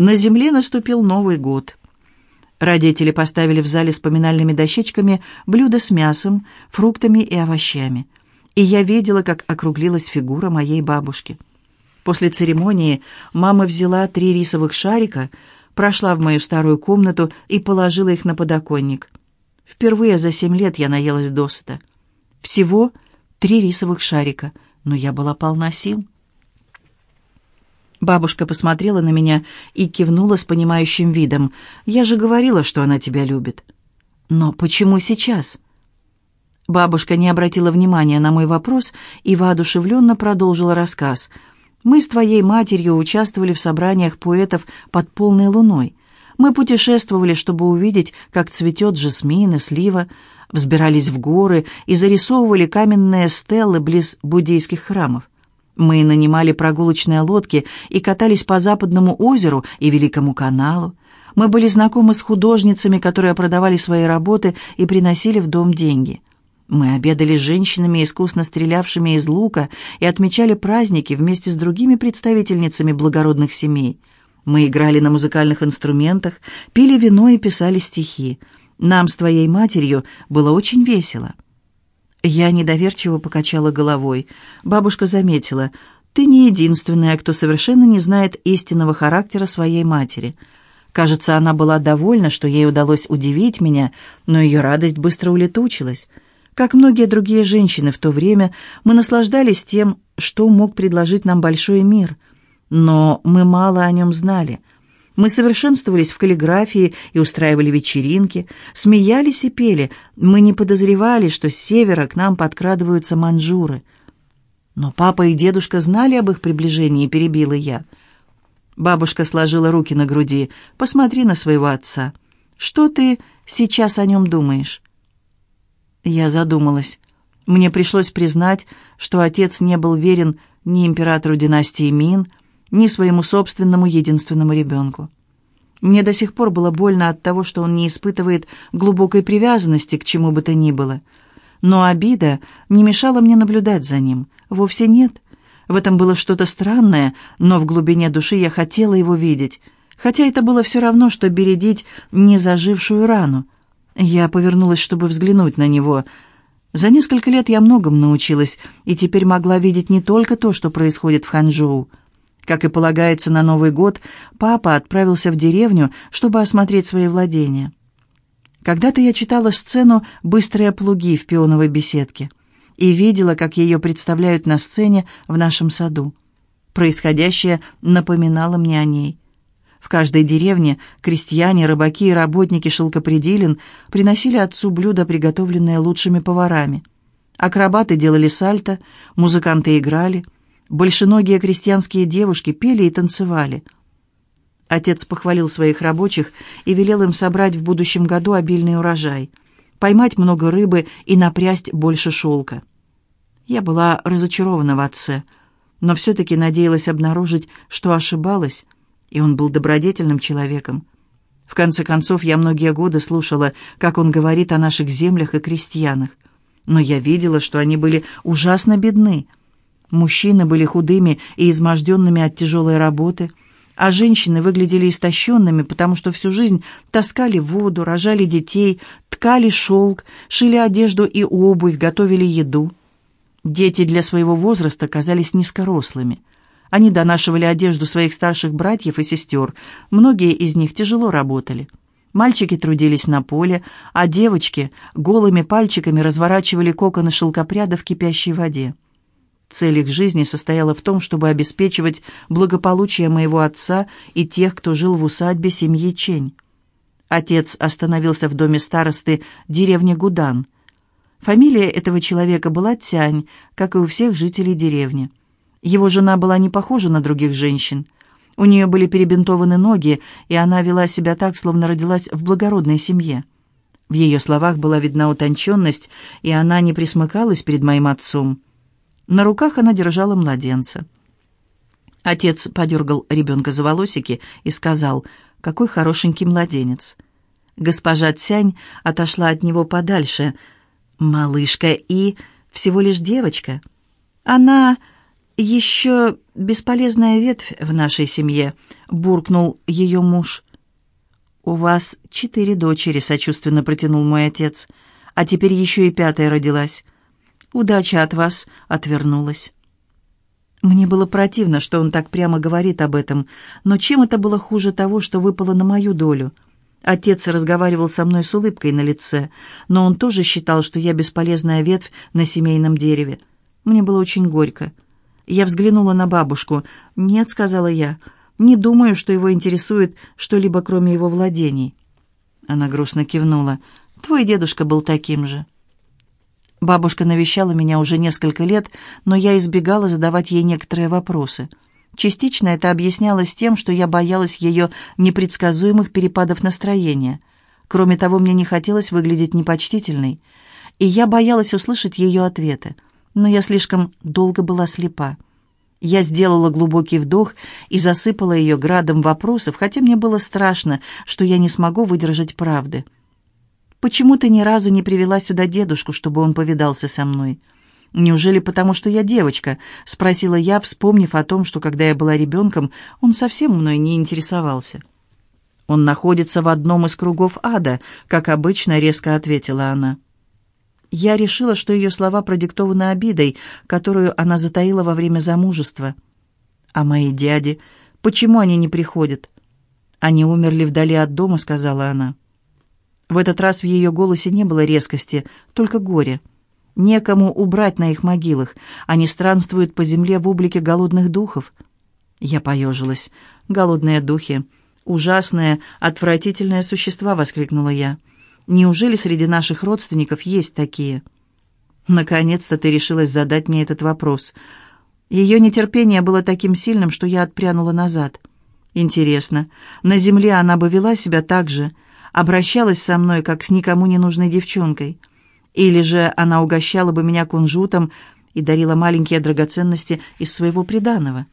На земле наступил Новый год. Родители поставили в зале с поминальными дощечками блюда с мясом, фруктами и овощами. И я видела, как округлилась фигура моей бабушки. После церемонии мама взяла три рисовых шарика, прошла в мою старую комнату и положила их на подоконник. Впервые за семь лет я наелась досыта. Всего три рисовых шарика, но я была полна сил. Бабушка посмотрела на меня и кивнула с понимающим видом. «Я же говорила, что она тебя любит». «Но почему сейчас?» Бабушка не обратила внимания на мой вопрос и воодушевленно продолжила рассказ. «Мы с твоей матерью участвовали в собраниях поэтов под полной луной. Мы путешествовали, чтобы увидеть, как цветет жасмин и слива, взбирались в горы и зарисовывали каменные стеллы близ буддийских храмов. Мы нанимали прогулочные лодки и катались по Западному озеру и Великому каналу. Мы были знакомы с художницами, которые продавали свои работы и приносили в дом деньги. Мы обедали с женщинами, искусно стрелявшими из лука, и отмечали праздники вместе с другими представительницами благородных семей. Мы играли на музыкальных инструментах, пили вино и писали стихи. Нам с твоей матерью было очень весело. Я недоверчиво покачала головой. Бабушка заметила, «Ты не единственная, кто совершенно не знает истинного характера своей матери». Кажется, она была довольна, что ей удалось удивить меня, но ее радость быстро улетучилась. Как многие другие женщины в то время, мы наслаждались тем, что мог предложить нам большой мир. Но мы мало о нем знали — мы совершенствовались в каллиграфии и устраивали вечеринки, смеялись и пели. Мы не подозревали, что с севера к нам подкрадываются манжуры. Но папа и дедушка знали об их приближении, перебила я. Бабушка сложила руки на груди. «Посмотри на своего отца. Что ты сейчас о нем думаешь?» Я задумалась. Мне пришлось признать, что отец не был верен ни императору династии Мин, ни своему собственному единственному ребенку. Мне до сих пор было больно от того, что он не испытывает глубокой привязанности к чему бы то ни было. Но обида не мешала мне наблюдать за ним. Вовсе нет. В этом было что-то странное, но в глубине души я хотела его видеть. Хотя это было все равно, что бередить незажившую рану. Я повернулась, чтобы взглянуть на него. За несколько лет я многому научилась, и теперь могла видеть не только то, что происходит в Ханчжоу. Как и полагается на Новый год, папа отправился в деревню, чтобы осмотреть свои владения. Когда-то я читала сцену «Быстрые плуги» в пионовой беседке и видела, как ее представляют на сцене в нашем саду. Происходящее напоминало мне о ней. В каждой деревне крестьяне, рыбаки и работники шелкопределин приносили отцу блюда, приготовленные лучшими поварами. Акробаты делали сальто, музыканты играли – Большеногие крестьянские девушки пели и танцевали. Отец похвалил своих рабочих и велел им собрать в будущем году обильный урожай, поймать много рыбы и напрясть больше шелка. Я была разочарована в отце, но все-таки надеялась обнаружить, что ошибалась, и он был добродетельным человеком. В конце концов, я многие годы слушала, как он говорит о наших землях и крестьянах, но я видела, что они были ужасно бедны — Мужчины были худыми и изможденными от тяжелой работы, а женщины выглядели истощенными, потому что всю жизнь таскали воду, рожали детей, ткали шелк, шили одежду и обувь, готовили еду. Дети для своего возраста казались низкорослыми. Они донашивали одежду своих старших братьев и сестер. Многие из них тяжело работали. Мальчики трудились на поле, а девочки голыми пальчиками разворачивали коконы шелкопряда в кипящей воде. Цель их жизни состояла в том, чтобы обеспечивать благополучие моего отца и тех, кто жил в усадьбе семьи Чень. Отец остановился в доме старосты деревни Гудан. Фамилия этого человека была Тянь, как и у всех жителей деревни. Его жена была не похожа на других женщин. У нее были перебинтованы ноги, и она вела себя так, словно родилась в благородной семье. В ее словах была видна утонченность, и она не присмыкалась перед моим отцом. На руках она держала младенца. Отец подергал ребенка за волосики и сказал, «Какой хорошенький младенец». Госпожа Цянь отошла от него подальше. «Малышка и всего лишь девочка. Она еще бесполезная ветвь в нашей семье», — буркнул ее муж. «У вас четыре дочери», — сочувственно протянул мой отец. «А теперь еще и пятая родилась. Удача от вас отвернулась». Мне было противно, что он так прямо говорит об этом, но чем это было хуже того, что выпало на мою долю? Отец разговаривал со мной с улыбкой на лице, но он тоже считал, что я бесполезная ветвь на семейном дереве. Мне было очень горько. Я взглянула на бабушку. «Нет», — сказала я, — «не думаю, что его интересует что-либо, кроме его владений». Она грустно кивнула. «Твой дедушка был таким же». Бабушка навещала меня уже несколько лет, но я избегала задавать ей некоторые вопросы. Частично это объяснялось тем, что я боялась ее непредсказуемых перепадов настроения. Кроме того, мне не хотелось выглядеть непочтительной, и я боялась услышать ее ответы, но я слишком долго была слепа. Я сделала глубокий вдох и засыпала ее градом вопросов, хотя мне было страшно, что я не смогу выдержать правды. Почему ты ни разу не привела сюда дедушку, чтобы он повидался со мной? Неужели потому, что я девочка? Спросила я, вспомнив о том, что когда я была ребенком, он совсем мной не интересовался. Он находится в одном из кругов ада, как обычно, резко ответила она. Я решила, что ее слова продиктованы обидой, которую она затаила во время замужества. А мои дяди, почему они не приходят? Они умерли вдали от дома, сказала она. В этот раз в ее голосе не было резкости, только горе. Некому убрать на их могилах. Они странствуют по земле в облике голодных духов. Я поежилась. «Голодные духи! Ужасные, отвратительные существа!» — воскликнула я. «Неужели среди наших родственников есть такие?» «Наконец-то ты решилась задать мне этот вопрос». Ее нетерпение было таким сильным, что я отпрянула назад. «Интересно, на земле она бы вела себя так же?» Обращалась со мной, как с никому не нужной девчонкой. Или же она угощала бы меня кунжутом и дарила маленькие драгоценности из своего приданого.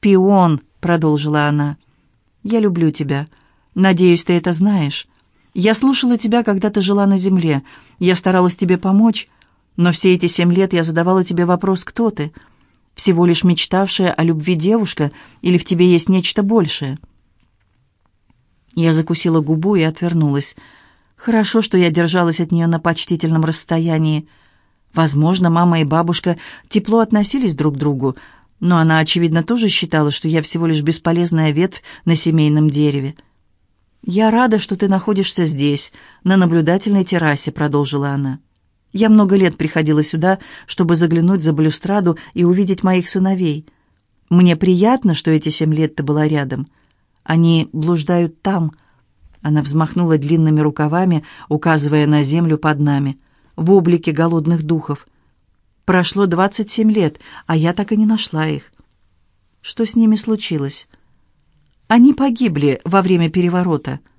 «Пион», — продолжила она, — «я люблю тебя. Надеюсь, ты это знаешь. Я слушала тебя, когда ты жила на земле. Я старалась тебе помочь, но все эти семь лет я задавала тебе вопрос, кто ты? Всего лишь мечтавшая о любви девушка или в тебе есть нечто большее?» Я закусила губу и отвернулась. Хорошо, что я держалась от нее на почтительном расстоянии. Возможно, мама и бабушка тепло относились друг к другу, но она, очевидно, тоже считала, что я всего лишь бесполезная ветвь на семейном дереве. «Я рада, что ты находишься здесь, на наблюдательной террасе», — продолжила она. «Я много лет приходила сюда, чтобы заглянуть за балюстраду и увидеть моих сыновей. Мне приятно, что эти семь лет ты была рядом». Они блуждают там». Она взмахнула длинными рукавами, указывая на землю под нами, в облике голодных духов. Прошло двадцать семь лет, а я так и не нашла их. Что с ними случилось? Они погибли во время переворота —